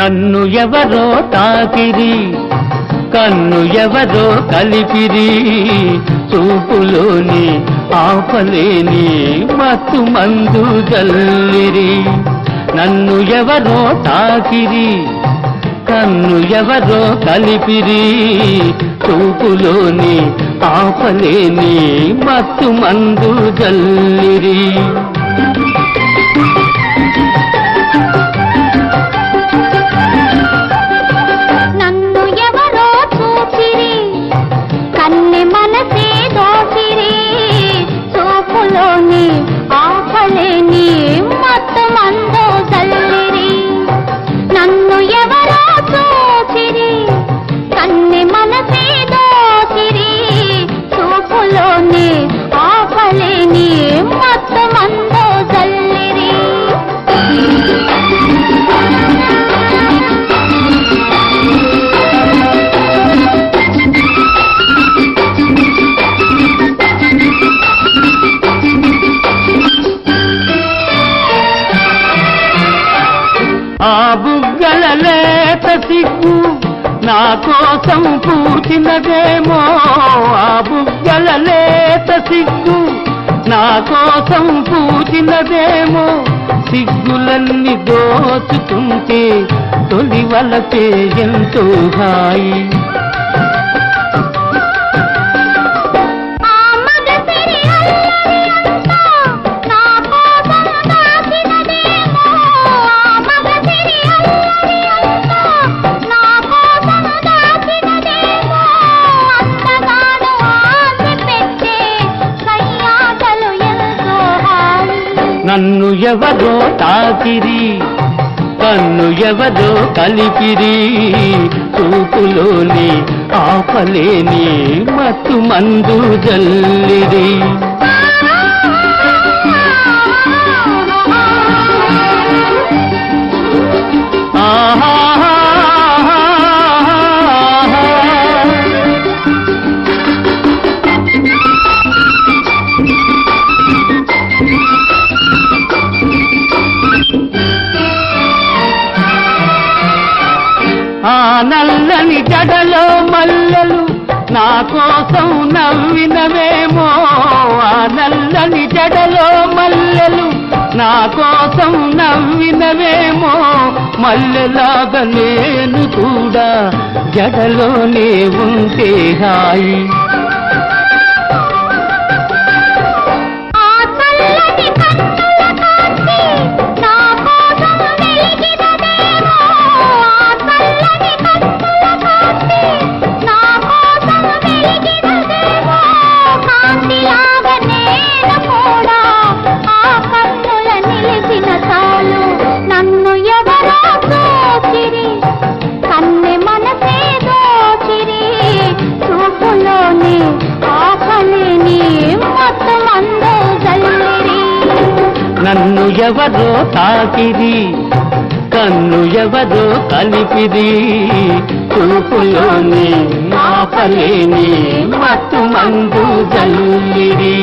నన్ను ఎవరో తాకిరి కన్ను ఎవరో కలిపిరి. చూపులోని ఆపలేని మత్తు మందు జల్లిరి. నన్ను ఎవరో తాకిరి కన్ను ఎవరో కలిపిరి. చూపులోని ఆపలేని మత్తు మందు జల్లిరి. లేత సిగ్గు నా కోసం పూచినదేమో. ఆ బుగ్గల లేత సిగ్గు నా కోసం పూచినదేమో. సిగ్గులన్నీ దోచుకుంటే తొలి వలపే ఎంతో హాయి. నన్ను ఎవరో తాకిరి కన్ను ఎవరో కలిపిరి. చూపులోని ఆపలేని మత్తు మందు జల్లిరి. నల్లని జడలో మల్లలు నా కోసం నవ్వినవేమో. ఆ నల్లని జడలో మల్లెలు నా కోసం నవ్వినవేమో. మల్లెలాగా నేను కూడా జడలోనే ఉంటే హాయి. నన్ను ఎవరో తాకిరి కన్ను ఎవరో కలిపిరి చూపులోని ఆపలేని మత్తు మందు జల్లిరి